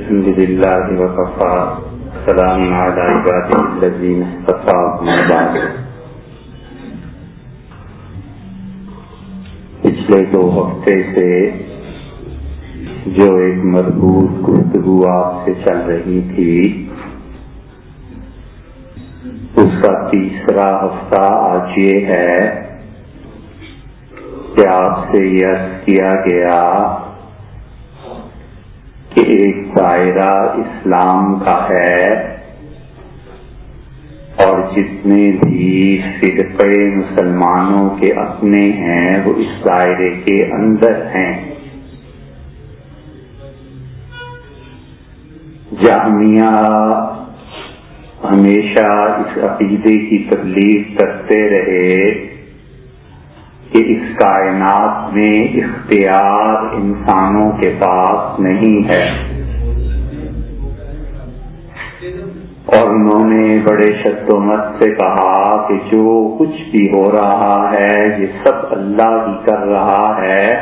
الحمد لله وكفى. سلام على عباده الذين اصطفى بعد. پچھلے دو ہفتے سے جو ایک مربوط گفتگو آپ سے چل رہی تھی، اس کا تیسرا ہفتہ آج یہ ہے کہ آپ سے یس کیا گیا کہ ایک دائرہ اسلام کا ہے اور جتنے بھی فرقے مسلمانوں کے اپنے ہیں، وہ اس دائرے کے اندر ہیں۔ جامعہ ہمیشہ اس عقیدے کی تبلیغ کرتے رہے۔ کہ اس کائنات میں اختیار انسانوں کے پاس نہیں ہے۔ اور انہوں نے بڑے شد و مت سے کہا کہ جو کچھ بھی ہو رہا ہے، یہ سب اللہ ہی کر رہا ہے۔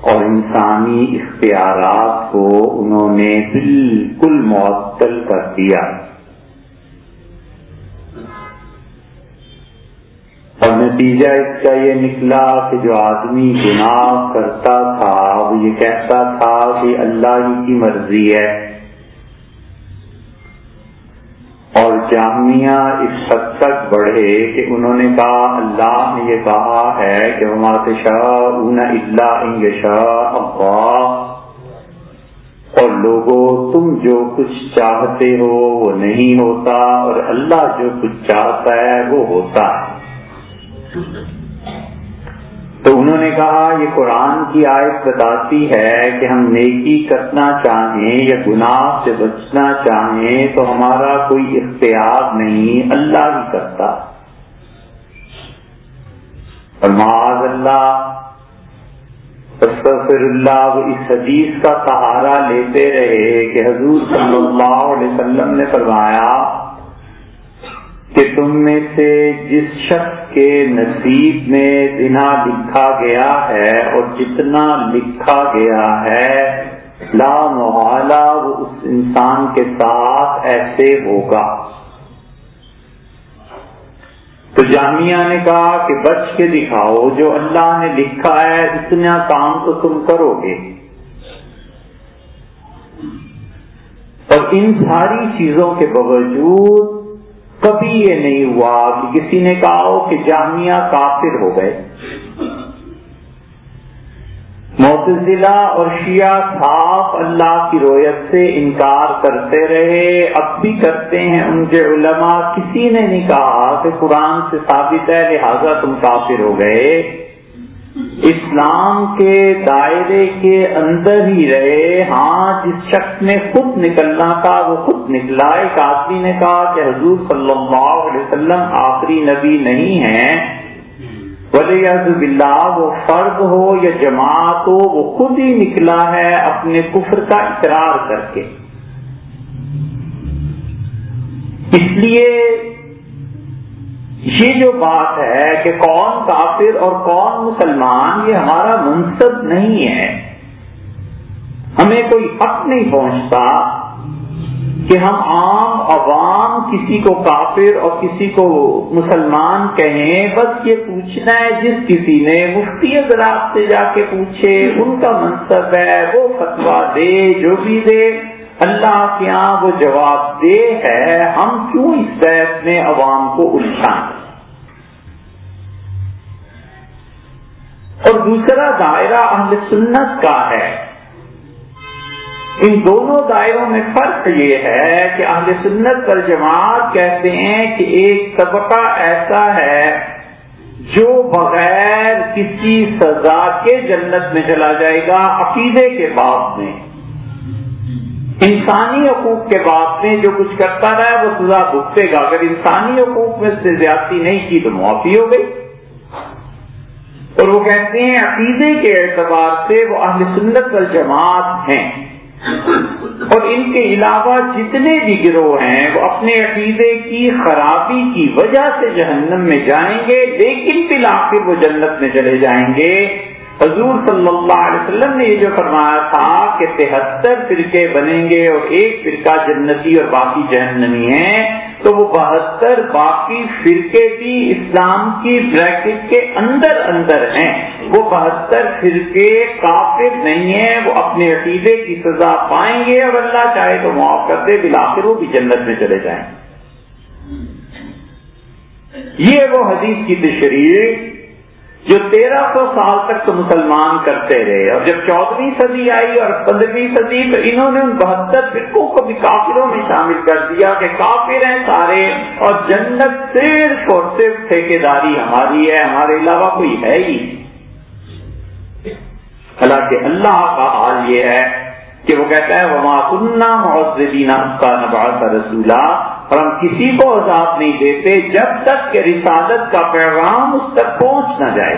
اور انسانی اختیارات کو انہوں نے بالکل معطل کر دیا۔ اور نتیجہ اس کا یہ نکلا کہ جو آدمی گناہ کرتا تھا، وہ یہ کہتا تھا کہ اللہ ہی کی مرضی ہے۔ اور جامعہ اس حد تک بڑھے کہ انہوں نے کہا، اللہ نے یہ کہا ہے کہ ہمارے شاہ اون اللہ شاہ اور لوگوں، تم جو کچھ چاہتے ہو وہ نہیں ہوتا، اور اللہ جو کچھ چاہتا ہے وہ ہوتا ہے۔ تو انہوں نے کہا، یہ قرآن کی آیت بتاتی ہے کہ ہم نیکی کرنا چاہیں یا گناہ سے بچنا چاہیں تو ہمارا کوئی اختیار نہیں، اللہ ہی کرتا۔ اور معاذ اللہ پھر اللہ اس حدیث کا سہارا لیتے رہے کہ حضور صلی اللہ علیہ وسلم نے فرمایا کہ تم میں سے جس شخص کے نصیب میں بنا لکھا گیا ہے اور جتنا لکھا گیا ہے، لا محالہ، وہ اس انسان کے ساتھ ایسے ہوگا۔ تو جامعہ نے کہا کہ بچ کے دکھاؤ، جو اللہ نے لکھا ہے، اتنا کام تو تم کرو گے۔ اور ان ساری چیزوں کے باوجود یہ نہیں ہوا کہ کسی نے کہا ہو کہ جامعہ کافر ہو گئے۔ معتزلہ اور شیعہ صاف اللہ کی رویت سے انکار کرتے رہے۔ اب بھی کرتے ہیں ان کے علماء۔ کسی نے نہیں کہا کہ قرآن سے ثابت ہے لہذا تم کافر ہو گئے۔ اسلام کے دائرے کے اندر ہی رہے ہاں جس شخص نے خود نکلنا تھا وہ خود نکلا۔ ایک آدمی نے کہا کہ حضور صلی اللہ علیہ وسلم آخری نبی نہیں ہے ولی اللہ وہ فرد ہو یا جماعت ہو، وہ خود ہی نکلا ہے اپنے کفر کا اقرار کر کے۔ اس لیے یہ جو بات ہے کہ کون کافر اور کون مسلمان، یہ ہمارا منصب نہیں ہے۔ ہمیں کوئی حق نہیں پہنچتا کہ ہم عام عوام کسی کو کافر اور کسی کو مسلمان کہیں۔ بس یہ پوچھنا ہے جس کسی نے مفتی حضرات سے جا کے پوچھے، ان کا منصب ہے، وہ فتوا دے، جو بھی دے۔ اللہ کے یہاں وہ جواب دے ہے، ہم کیوں اس بحث میں عوام کو الجھائیں؟ اور دوسرا دائرہ اہل سنت کا ہے۔ ان دونوں دائروں میں فرق یہ ہے کہ اہل سنت پر جماعت کہتے ہیں کہ ایک طبقہ ایسا ہے جو بغیر کسی سزا کے جنت میں چلا جائے گا، عقیدے کے بعد میں۔ انسانی حقوق کے بعد میں جو کچھ کرتا رہا وہ سزا بھگتے گا۔ اگر انسانی حقوق میں سے زیادتی نہیں کی تو معافی ہو گئی۔ اور وہ کہتے ہیں، عقیدے کے اعتبار سے وہ اہل سنت والجماعت ہیں۔ اور ان کے علاوہ جتنے بھی گروہ ہیں، وہ اپنے عقیدے کی خرابی کی وجہ سے جہنم میں جائیں گے، لیکن بالآخر وہ جنت میں چلے جائیں گے۔ حضور صلی اللہ علیہ وسلم نے یہ جو فرمایا تھا کہ تہتر فرقے بنیں گے اور ایک فرقہ جنتی اور باقی جہنمی ہیں، تو وہ بہتر باقی فرقے بھی اسلام کی بریکٹ کے اندر اندر ہیں۔ وہ بہتر فرقے کافر نہیں ہیں، وہ اپنے عقیدے کی سزا پائیں گے اور اللہ چاہے تو معاف کر دے بلاخر وہ بھی جنت میں چلے جائیں۔ یہ وہ حدیث کی تشریح جو تیرہ سو سال تک تو مسلمان کرتے رہے، اور جب چودہویں صدی آئی اور پندرہویں صدی، تو انہوں نے ان بہتر فرقوں کو بھی کافروں میں شامل کر دیا کہ کافر ہیں سارے، اور جنت صرف اور صرف ٹھیکے داری ہماری ہے، ہمارے علاوہ کوئی ہے ہی حالانکہ اللہ کا حال یہ ہے کہ وہ کہتا ہے، وما کنہ محدودین کا نباز رسولہ اور ہم کسی کو عذاب نہیں دیتے جب تک کہ رسالت کا پیغام اس تک پہنچ نہ جائے۔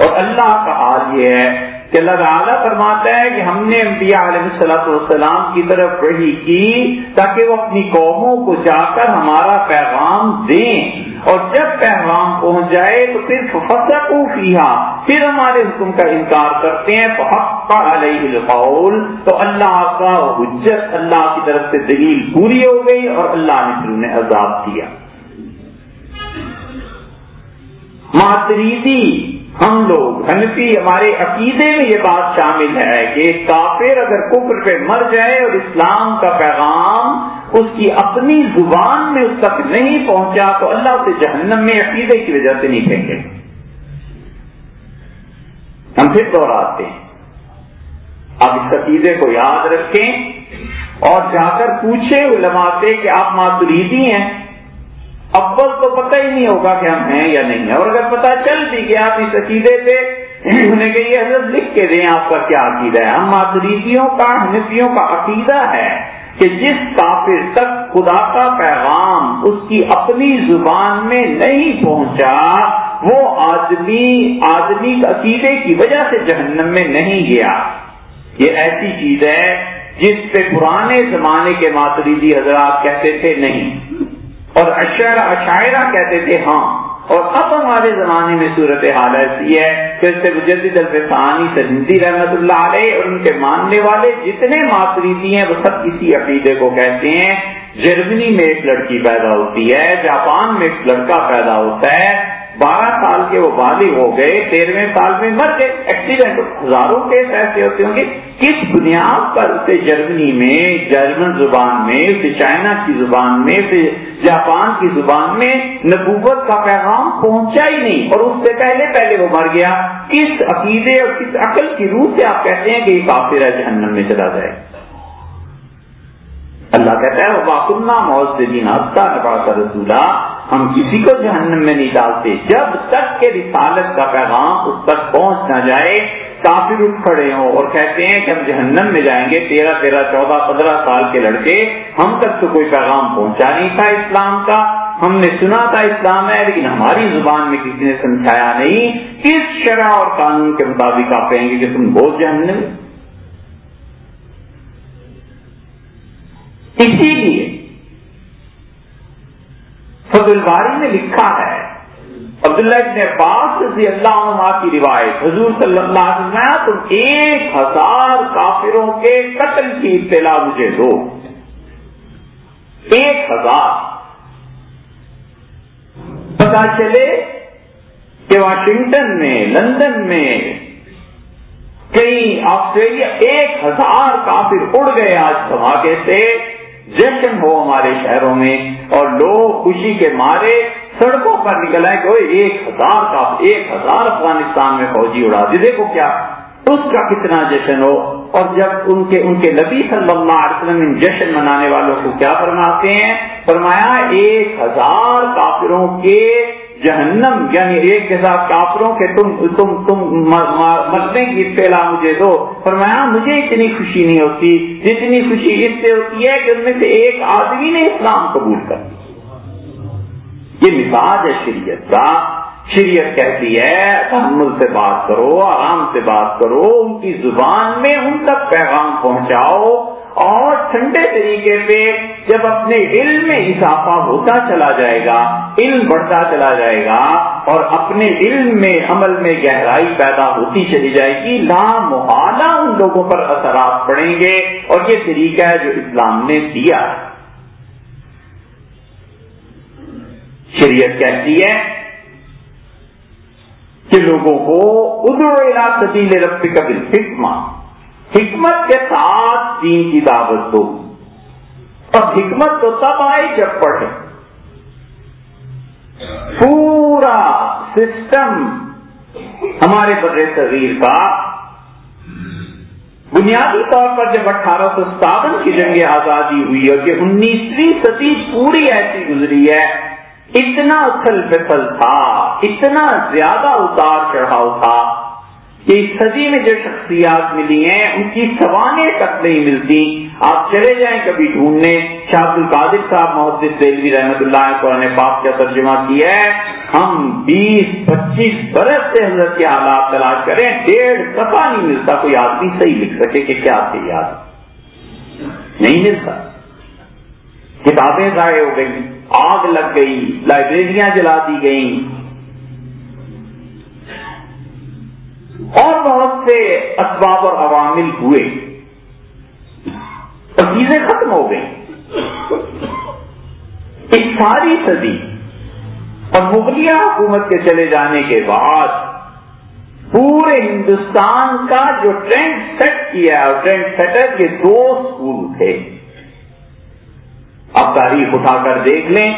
اور اللہ کا حال یہ ہے کہ اللہ تعالیٰ فرماتا ہے کہ ہم نے انبیاء علیہ صلاح والسلام کی طرف وہی کی تاکہ وہ اپنی قوموں کو جا کر ہمارا پیغام دیں۔ اور جب پیغام پہنچ جائے تو پھر فصل پھر ہمارے حکم کا انکار کرتے ہیں حق علیہ القول، تو اللہ کا حجت اللہ کی طرف سے دلیل پوری ہو گئی اور اللہ نے پھر انہیں عذاب دیا۔ ماتریدی، ہم لوگ، حنفی، ہمارے عقیدے میں یہ بات شامل ہے کہ کافر اگر کفر پہ مر جائے اور اسلام کا پیغام اس کی اپنی زبان میں اس تک نہیں پہنچا تو اللہ اسے جہنم میں عقیدے کی وجہ سے نہیں پھینکے ہم پھر دوہراتے ہیں۔ آپ اس عقیدے کو یاد رکھیں اور جا کر پوچھے علماء سے کہ آپ ماتریدی ہیں۔ اول تو پتہ ہی نہیں ہوگا کہ ہم ہیں یا نہیں ہے اور اگر پتہ چل بھی گیا آپ اس عقیدے پہ انہیں کہ یہ حضرت لکھ کے دیں آپ کا کیا عقیدہ ہے؟ ہم ماتریدیوں کا، حنفیوں کا عقیدہ ہے۔ کہ جس کافر تک خدا کا پیغام اس کی اپنی زبان میں نہیں پہنچا، وہ آدمی آدمی عقیدے کی وجہ سے جہنم میں نہیں گیا۔ یہ ایسی چیز ہے جس پہ پرانے زمانے کے ماتریدی حضرات کہتے تھے نہیں، اور اشعرا، اشاعرہ کہتے تھے ہاں۔ اور اب ہمارے زمانے میں صورت حال ایسی ہے کہ اس سے مجدد الفانی سندی رحمت اللہ علیہ اور ان کے ماننے والے جتنے ماتریتی ہیں وہ سب کسی عقیدے کو کہتے ہیں۔ جرمنی میں ایک لڑکی پیدا ہوتی ہے، جاپان میں ایک لڑکا پیدا ہوتا ہے۔ بارہ سال کے وہ بالغ ہو گئے، تیرہویں سال میں مر گئے۔ ایکسیڈنٹ ہزاروں کیس ایسے ہوتے ہوں گے۔ کس بنیاد پر اسے جرمنی میں، جرمن زبان میں، اسے چائنا کی زبان میں، اسے جاپان کی زبان میں نبوت کا پیغام پہنچا ہی نہیں اور اس سے پہلے پہلے وہ مر گیا۔ کس عقیدے اور کس عقل کی روح سے آپ کہتے ہیں کہ یہ کافر ہے، جہنم میں چلا جائے؟ اللہ کہتا ہے واقع موت سے نباس رسولہ ہم کسی کو جہنم میں نہیں ڈالتے۔ جب تک کہ رسالت کا پیغام اس تک پہنچ نہ جائے کافی اٹھ کھڑے ہوں اور کہتے ہیں کہ ہم جہنم میں جائیں گے، تیرہ تیرہ، چودہ، پندرہ سال کے لڑکے، ہم تک تو کوئی پیغام پہنچا نہیں تھا اسلام کا۔ ہم نے سنا تھا اسلام ہے، لیکن ہماری زبان میں کسی نے سمجھایا نہیں۔ کس شرح اور قانون کے مطابق آپ کہیں گے کہ تم بہت جہنم اسی لیے الباری نے لکھا ہے عبداللہ ابن عباس رضی اللہ عنہ کی روایت، حضور صلی اللہ علیہ وسلم تم ایک ہزار کافروں کے قتل کی اطلاع مجھے دو۔ ایک ہزار۔ پتا چلے کہ واشنگٹن میں، لندن میں کئی آسٹریلیا ایک ہزار کافر اڑ گئے آج دھماکے سے، جشن ہو ہمارے شہروں میں اور لوگ خوشی کے مارے سڑکوں پر نکل آئے کہ ایک ہزار کا ایک ہزار افغانستان میں فوجی اڑا دی۔ دیکھو کیا، اس کا کتنا جشن ہو۔ اور جب ان کے ان کے نبی صلی اللہ علیہ وسلم ان جشن منانے والوں کو کیا فرماتے ہیں؟ فرمایا، ایک ہزار کافروں کے جہنم یعنی ایک کے ساتھ کافروں کے تم تم تم مرنے کی اطلاع مجھے دو۔ فرمایا، مجھے اتنی خوشی نہیں ہوتی، جتنی خوشی اس سے ہوتی ہے کہ ان میں سے ایک آدمی نے اسلام قبول کر یہ مزاج ہے شریعت کا۔ شریعت کہتی ہے، تحمل سے بات کرو، آرام سے بات کرو، ان کی زبان میں ان تک پیغام پہنچاؤ۔ اور ٹھنڈے طریقے پہ جب اپنے علم میں اضافہ ہوتا چلا جائے گا، علم بڑھتا چلا جائے گا، اور اپنے علم میں عمل میں گہرائی پیدا ہوتی چلی جائے گی لا محالہ ان لوگوں پر اثرات پڑیں گے۔ اور یہ طریقہ ہے جو اسلام نے دیا۔ شریعت کہتی ہے کہ لوگوں کو ادھر سبیل رب کا حکمت حکمت کے ساتھ دین کی دعوت دو۔ اور حکمت تو تب آئے جب پڑھے۔ پورا سسٹم ہمارے بر صغیر کا بنیادی طور پر جب اٹھارہ سو ستاون کی جنگ آزادی ہوئی اور کہ انیسویں صدی پوری ایسی گزری ہے اتنا اتل پتل تھا، اتنا زیادہ اتار چڑھاؤ تھا کہ اس صدی میں جو شخصیات ملی ہیں، ان کی سوانے تک نہیں ملتی۔ آپ چلے جائیں کبھی ڈھونڈنے۔ شاہ عبد القادر صاحب محدود دلوی رحمت اللہ قرآن پاک کا ترجمہ کیا ہے، ہم بیس، پچیس برس سے حضرت کے حالات تلاش کریں، ڈیڑھ سفا نہیں ملتا کوئی آدمی صحیح لکھ سکے کہ کیا تھے یاد نہیں ملتا۔ کتابیں ضائع ہو گئی آگ لگ گئی، لائبریریاں جلا دی گئیں۔ اور بہت سے اسباب اور عوامل ہوئے۔ اور چیزیں ختم ہو گئی اس ساری صدی اور مغلیہ حکومت کے چلے جانے کے بعد پورے ہندوستان کا جو ٹرینڈ سیٹ کیا اور ٹرینڈ سیٹر کے دو اسکول تھے۔ اب تاریخ اٹھا کر دیکھ لیں۔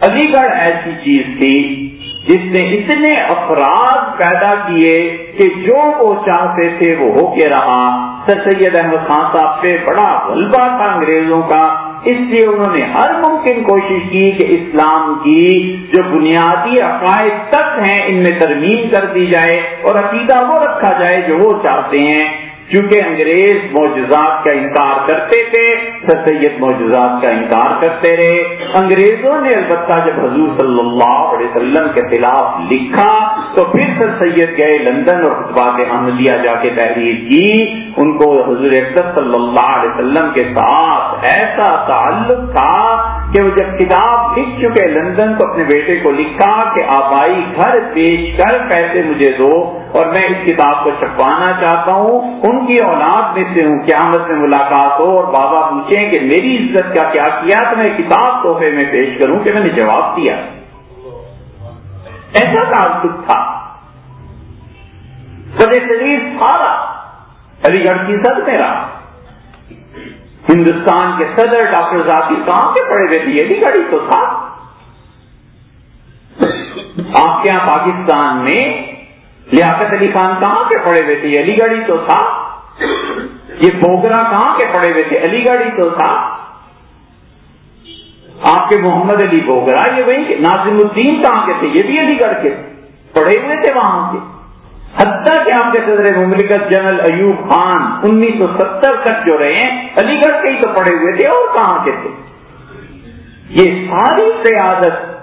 علی گڑھ ایسی چیز تھی جس نے اتنے افراد پیدا کیے کہ جو وہ چاہتے تھے وہ ہو کے رہا۔ سر سید احمد خان صاحب پہ بڑا غلبہ تھا انگریزوں کا۔ اس لیے انہوں نے ہر ممکن کوشش کی کہ اسلام کی جو بنیادی عقائد تک ہیں، ان میں ترمیم کر دی جائے اور عقیدہ وہ رکھا جائے جو وہ چاہتے ہیں۔ کیونکہ انگریز معجزات کا انکار کرتے تھے سر سید معجزات کا انکار کرتے رہے۔ انگریزوں نے البتہ جب حضور صلی اللہ علیہ وسلم کے خلاف لکھا، تو پھر سر سید گئے لندن اور خطبات احمدیہ جا کے تحریر کی۔ ان کو حضور صلی اللہ علیہ وسلم کے ساتھ ایسا تعلق تھا کہ وہ جب کتاب لکھ چکے لندن تو اپنے بیٹے کو لکھا کہ آبائی گھر پیش کر، پیسے مجھے دو اور میں اس کتاب کو چھپوانا چاہتا ہوں۔ ان کی اولاد میں سے ہوں، قیامت میں ملاقات ہو اور بابا پوچھیں کہ میری عزت کا کیا کیا تو میں کتاب تحفے میں پیش کروں کہ میں نے جواب دیا۔ ایسا تعلق تھا۔ شریف سارا علی گڑھ کی سد میرا ہندوستان کے صدر ڈاکٹر ذاتی کہاں کے پڑے ہوئے تھے علی گڑھ ہی تو تھا۔ آپ کے یہاں پاکستان میں لیاقت علی خان کہاں کے پڑے ہوئے تھے علی گڑھ ہی تو تھا۔ یہ بوگرا کہاں کے پڑے ہوئے تھے؟ علی گڑھ ہی تو تھا۔ آپ کے محمد علی بوگرا، یہ وہی ناظم الدین کہاں کے تھے؟ یہ بھی علی گڑھ کے۔ پڑے ہوئے تھے وہاں کے۔ حتیٰ کہ آپ کے صدر مملکت جنرل ایوب خان انیس سو ستر تک جو رہے ہیں، علی گڑھ کے ہی تو پڑے ہوئے تھے اور کہاں کے تھے؟ یہ ساری قیادت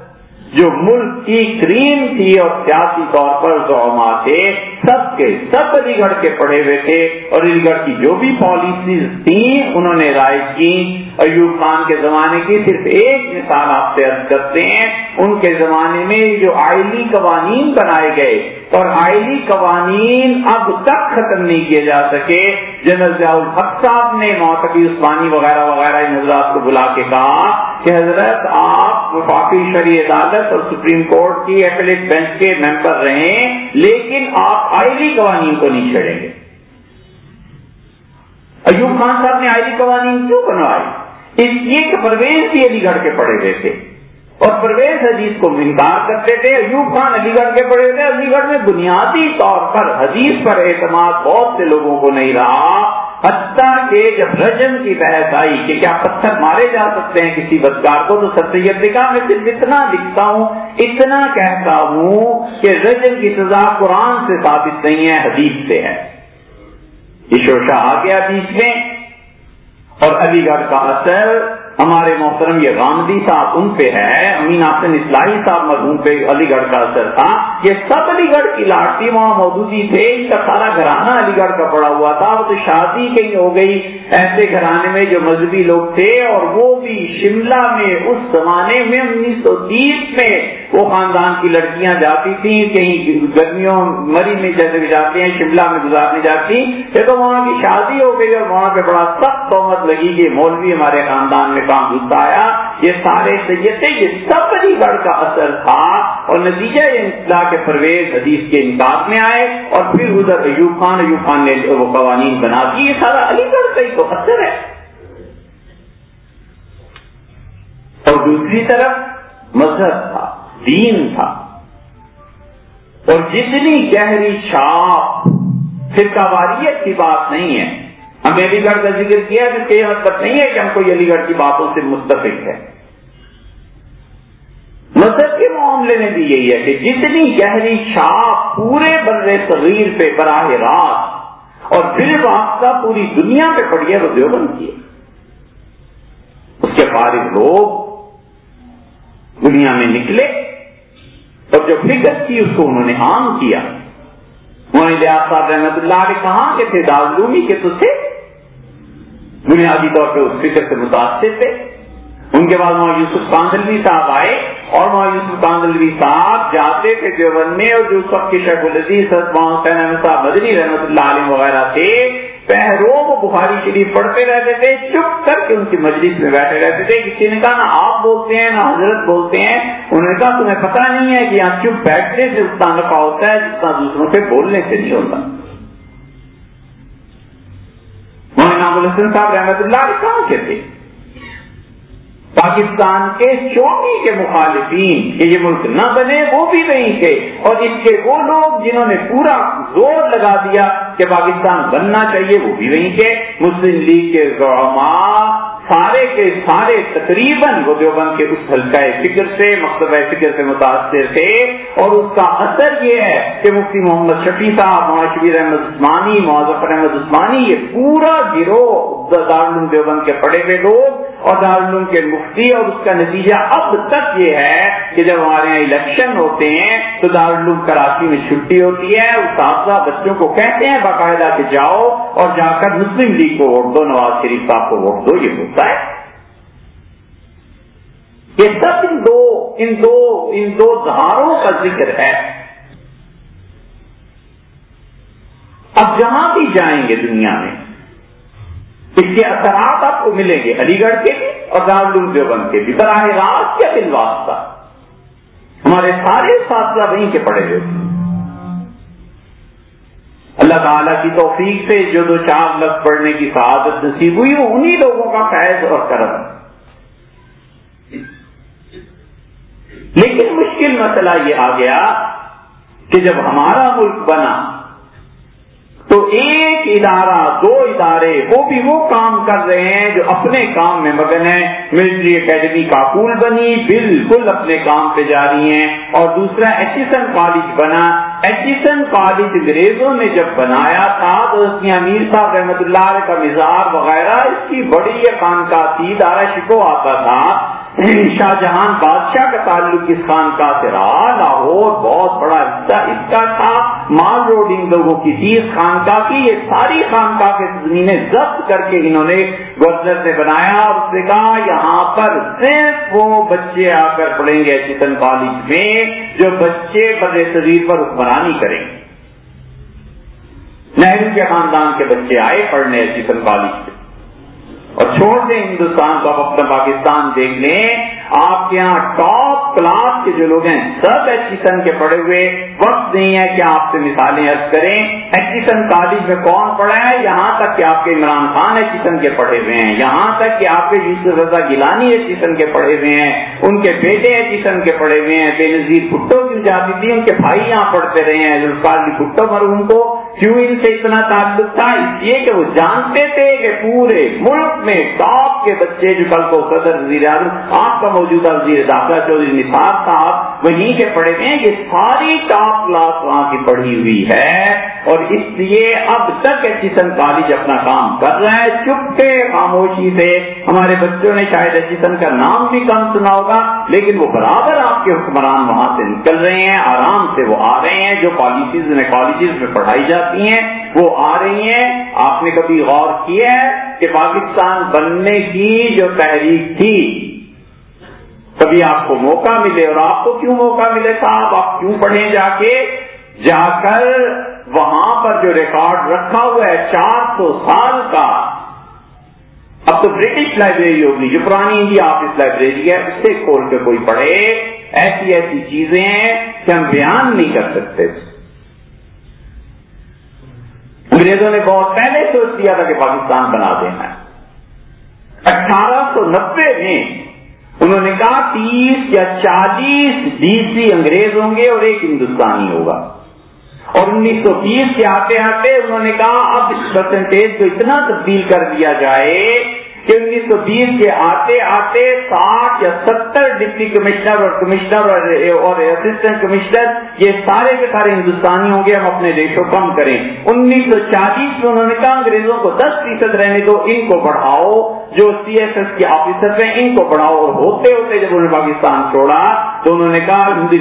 جو ملک کی کریم تھی اور سیاسی طور پر زعما تھے، سب کے سب علی گڑھ کے پڑھے ہوئے تھے اور علی گڑھ کی جو بھی پالیسیز تھیں، انہوں نے رائے کی۔ ایوب خان کے زمانے کی صرف ایک مثال آپ سے عرض کرتے ہیں، ان کے زمانے میں جو آئلی قوانین بنائے گئے اور آئلی قوانین اب تک ختم نہیں کیے جا سکے۔ جنرل ضیاء الحق صاحب نے موتقی عثمانی وغیرہ وغیرہ ان حضرات کو بلا کے کہا کہ حضرت آپ وفاقی شرعی عدالت اور سپریم کورٹ کی ایپلیٹ بینچ کے ممبر رہیں، لیکن آپ آئلی قوانین کو نہیں چھڑیں گے۔ ایوب خان صاحب نے آئلی قوانین کیوں بنوائی اس لیے کہ پرویز بھی علی گڑھ کے پڑے ہوئے تھے۔ اور پرویز حدیث کو انکار کرتے تھے، ایوب خان علی گڑھ کے پڑے تھے۔ علی گڑھ میں بنیادی طور پر حدیث پر اعتماد بہت سے لوگوں کو نہیں رہا۔ حتیٰ کہ جب رجم کی بحث آئی کہ کیا پتھر مارے جا سکتے ہیں کسی بدکار کو، تو ستیت لکھا میں صرف اتنا لکھتا ہوں، اتنا کہتا ہوں کہ رجم کی سزا قرآن سے ثابت نہیں ہے، حدیث سے ہے۔ یہ شوشا آ گیا بیچ میں۔ اور علی گڑھ کا اثر ہمارے محترم یہ گاندھی صاحب ان پہ ہے، امین آسن اسلائی صاحب مرحوم پہ، علی گڑھ کا اثر تھا۔ یہ سب علی گڑھ کی لاٹھی وہاں موجودی تھے۔ ان کا سارا گھرانہ علی گڑھ کا پڑا ہوا تھا۔ وہ تو شادی کہیں ہو گئی۔ ایسے گھرانے میں جو مذہبی لوگ تھے اور وہ بھی شملہ میں اس زمانے میں انیس سو تیس میں وہ خاندان کی لڑکیاں جاتی تھیں، کہیں گرمیوں مری میں جیسے جاتے ہیں، شملہ میں گزارنے جاتی یہ تو وہاں کی شادی ہو گئی اور وہاں پہ بڑا سخت تہمت لگی کہ مولوی ہمارے خاندان میں کام گزتا آیا۔ یہ سارے سیدے یہ سب علی گڑھ کا اثر تھا۔ اور نتیجہ یہ اصلاح کے پرویز حدیث کے انکار میں آئے اور پھر ادھر ایوب خان ایوب خان نے وہ قوانین بنا دی یہ سارا علی گڑھ کا ہی تو اثر ہے۔ اور دوسری طرف مذہب تھا۔ دین تھا۔ اور جتنی گہری چھاپ فرقہ واریت کی بات نہیں ہے، ہم علی گڑھ کا ذکر کیا جس کا یہ مطلب نہیں ہے کہ ہم کوئی علی گڑھ کی باتوں سے مستفق ہے مذہب کے معاملے میں بھی یہی ہے کہ جتنی گہری چھاپ پورے بر صغیر پہ براہ راست اور دل واسطہ پوری دنیا پہ پڑی ہے، وہ دیوبند کی اس کے فارغ لوگ دنیا میں نکلے۔ اور جو فکر کی اس کو انہوں نے عام کیا صاحب رحمت اللہ علیہ کہاں کے تھے؟ دارالعلومی کے تو تھے۔ بنیادی طور پہ اس فکر سے متاثر تھے۔ ان کے بعد وہاں یوسف کاندلوی صاحب آئے اور وہاں یوسف کاندلوی صاحب جاتے تھے دیوبند میں اور جو سب کے شیخ العزیز صاحب مدنی رحمت اللہ علیہ وغیرہ تھے پہرو بخاری شریف پڑھتے رہتے تھے، چپ کر کے ان کی مجلس میں بیٹھے رہتے تھے۔ کسی نے کہا، نہ آپ بولتے ہیں، نہ حضرت بولتے ہیں۔ انہوں نے کہا، تمہیں پتا نہیں ہے کہ یہاں چپ بیٹھنے سے اتنا نفع ہوتا ہے جتنا دوسروں سے بولنے سے نہیں ہوتا۔ الحسن صاحب رحمت اللہ کہاں کے تھے؟ پاکستان کے چوٹی کے مخالفین، کہ یہ ملک نہ بنے، وہ بھی نہیں تھے۔ اور اس کے وہ لوگ جنہوں نے پورا زور لگا دیا کہ پاکستان بننا چاہیے، وہ بھی وہیں کے مسلم لیگ کے سارے کے سارے تقریباً وہ دیوبند کے اس حلقہ فکر سے مقصد فکر سے متاثر تھے۔ اور اس کا اثر یہ ہے کہ مفتی محمد شفیع صاحب محمد شبیر احمد عثمانی معذفر احمد عثمانی، یہ پورا گروہ دارالعلوم دیوبند کے پڑے ہوئے لوگ اور دارالعلوم کے مفتی اور اس کا نتیجہ اب تک یہ ہے کہ جب ہمارے یہاں الیکشن ہوتے ہیں تو دارالعلوم کراچی میں چھٹی ہوتی ہے، اساتذہ بچوں کو کہتے ہیں، باقاعدہ کہ جاؤ اور جا کر مسلم لیگ کو ووٹ دو، نواز شریف صاحب کو ووٹ دو، یہ ہوتا ہے۔ یہ سب ان دو ان دو ان دو دھاروں کا ذکر ہے۔ اب جہاں بھی جائیں گے دنیا میں اس کے اثرات آپ کو ملیں گے علی گڑھ کے بھی اور دارالعلوم دیوبند کے بھی، براہ راست کیا دن واسطہ۔ ہمارے سارے ساتھ وہیں کے پڑے ہوئے۔ اللہ تعالیٰ کی توفیق سے جو دو چار لفظ پڑھنے کی سعادت نصیب ہوئی وہ انہی لوگوں کا فیض اور کرم۔ لیکن مشکل مسئلہ یہ آ گیا کہ جب ہمارا ملک بنا تو ایک ادارہ، دو ادارے، وہ بھی وہ کام کر رہے ہیں جو اپنے کام میں مگن ہیں۔ ملٹری اکیڈمی کاکول بنی، بالکل اپنے کام پہ جاری ہیں۔ اور دوسرا ایچیسن کالج بنا۔ ایچیسن کالج انگریزوں نے جب بنایا تھا، تو اس میں امیر صاحب رحمت اللہ کا مزار وغیرہ، اس کی بڑی خانقاہ تھی دارا شکو آتا تھا۔ شاہ جہان بادشاہ کا تعلق اس خان کا رہا، لاہور بہت بڑا حصہ اس کا تھا۔ مال روڈ ان لوگوں کی تھی اس خانقاہ کی، یہ ساری خانقاہ کے زمینیں ضبط کر کے انہوں نے گورنر سے بنایا اور اس نے کہا، یہاں پر صرف وہ بچے آ کر پڑھیں گے چتن کالج میں جو بچے بر شریر پر حکمرانی کریں گے۔ نہرو کے خاندان کے بچے آئے پڑھنے چتن کالج سے اور چھوڑ دیں ہندوستان کو آپ اپنا پاکستان دیکھ لیں۔ آپ کے یہاں ٹاپ کلاس کے جو لوگ ہیں، سب ایچیسن کے پڑھے ہوئے، وقت نہیں ہے کہ آپ سے مثالیں ارد کریں۔ ایچیسن کالج میں کون پڑھا ہے؟ یہاں تک کہ آپ کے عمران خان ایچیسن کے پڑھے ہوئے ہیں۔ یہاں تک کہ آپ کے یوسف رضا گیلانی ایچیسن کے پڑھے ہوئے ہیں۔ ان کے بیٹے ایچیسن کے پڑھے ہوئے ہیں۔ بے نظیر بھٹو کی جاتی تھی، ان کے بھائی یہاں پڑھتے رہے ہیں۔ ذوالفار علی بھٹو مرحوم کو کیوں ان سے اتنا تعلق تھا؟ اس لیے کہ وہ جانتے تھے کہ پورے ملک میں ٹاپ کے بچے جو کل کو صدر وزیر اعظم آپ کا موجودہ وزیر داخلہ چودھری نثار صاحب، وہیں کے پڑھے گئے یہ ساری ٹاپ کلاس وہاں کی پڑھی ہوئی ہے اور اس لیے اب تک ایچیسن کالج اپنا کام کر رہا ہے۔ چپتے خاموشی سے ہمارے بچوں نے شاید ایچیسن کا نام بھی کم سنا ہوگا، لیکن وہ برابر آپ کے حکمران وہاں سے نکل رہے ہیں، آرام سے وہ آ رہے ہیں جو پالیسیز میں کالجز میں پڑھائی جا جاتی ہیں، وہ آ رہی ہیں۔ آپ نے کبھی غور کیا ہے کہ پاکستان بننے کی جو تحریک تھی، کبھی آپ کو موقع ملے اور آپ کو کیوں موقع ملے صاحب؟ آپ کیوں پڑھیں جا کے؟ جا کر وہاں پر جو ریکارڈ رکھا ہوا ہے چار سو سال کا، اب تو برٹش لائبریری ہوگی، جو پرانی انڈیا آفس لائبریری ہے، اس سے کھول کے کوئی پڑھے۔ ایسی ایسی چیزیں ہیں کہ ہم بیان نہیں کر سکتے۔ انگریزوں نے بہت پہلے سوچ لیا تھا کہ پاکستان بنا دینا ہے۔ اٹھارہ سو نبے میں انہوں نے کہا تیس یا چالیس ڈی انگریز ہوں گے اور ایک ہندوستانی ہوگا۔ اور انیس سو بیس کے آتے آتے انہوں نے کہا اب اس پرسنٹیج کو اتنا تبدیل کر دیا جائے کہ انیس سو بیس کے آتے آتے ساٹھ یا ستر ڈپٹی کمشنر اور کمشنر اور اسسٹنٹ کمشنر یہ سارے کے سارے ہندوستانی ہوں گے، ہم اپنے دیش کو کم کریں۔ انیس سو چالیس میں انہوں نے کہا انگریزوں کو دس فیصد رہنے دو، ان کو بڑھاؤ۔ جو سی ایس ایس کے آفیسر ہیں، ان کو بڑھاؤ۔ اور ہوتے ہوتے جب انہوں نے پاکستان چھوڑا تو انہوں نے کہا الحمد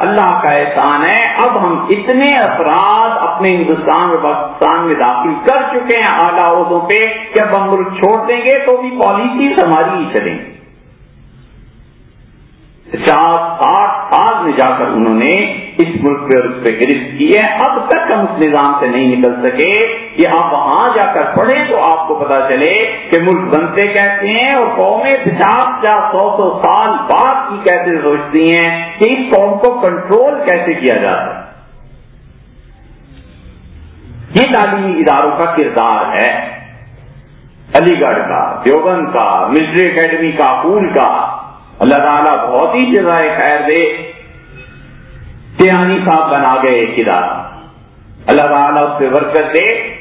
اللہ کا احسان ہے، اب ہم اتنے افراد اپنے ہندوستان اور پاکستان میں داخل کر چکے ہیں اعلیٰ عہدوں پہ کہ اب ہم ملک چھوڑ دیں گے تو بھی پالیسیز ہماری ہی چلیں گی۔ پچاس ساٹھ میں جا کر انہوں نے اس ملک پہ اور اس پہ گرفت کی ہے اب تک ہم اس نظام سے نہیں نکل سکے۔ کہ آپ وہاں جا کر پڑھیں تو آپ کو پتا چلے کہ ملک بنتے کہتے ہیں اور قومیں پچاس یا سو سو سال بعد کی کیسے سوچتی ہیں کہ اس قوم کو کنٹرول کیسے کیا جاتا ہے یہ تعلیمی اداروں کا کردار ہے۔ علی گڑھ کا، دیوبند کا، ملٹری اکیڈمی کا، پول کا۔ اللہ تعالیٰ بہت ہی جزائے خیر دے۔ سیانی صاحب بنا گئے ایک ادارہ اللہ تعالیٰ اس پہ برکت دے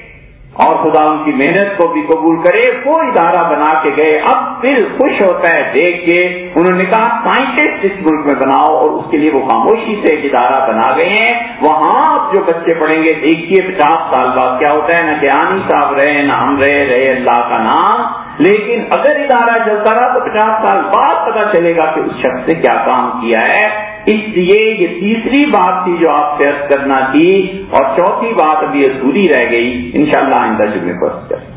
اور خدا ان کی محنت کو بھی قبول کرے، وہ ادارہ بنا کے گئے۔ اب پھر خوش ہوتا ہے، دیکھ کے انہوں نے کہا سائنٹسٹ اس ملک میں بناؤ اور اس کے لیے وہ خاموشی سے ایک ادارہ بنا گئے ہیں۔ وہاں جو بچے پڑھیں گے، دیکھیے پچاس سال بعد کیا ہوتا ہے، نہ کیانی صاحب رہے، نہ ہم رہے رہے اللہ کا نام۔ لیکن اگر ادارہ چلتا رہا تو پچاس سال بعد پتا چلے گا کہ اس شخص سے کیا کام کیا ہے۔ اس لیے یہ تیسری بات تھی جو آپ سے کرنا تھی اور چوتھی بات ابھی ادھوری رہ گئی، انشاءاللہ شاء اللہ آئندہ جمعے پر۔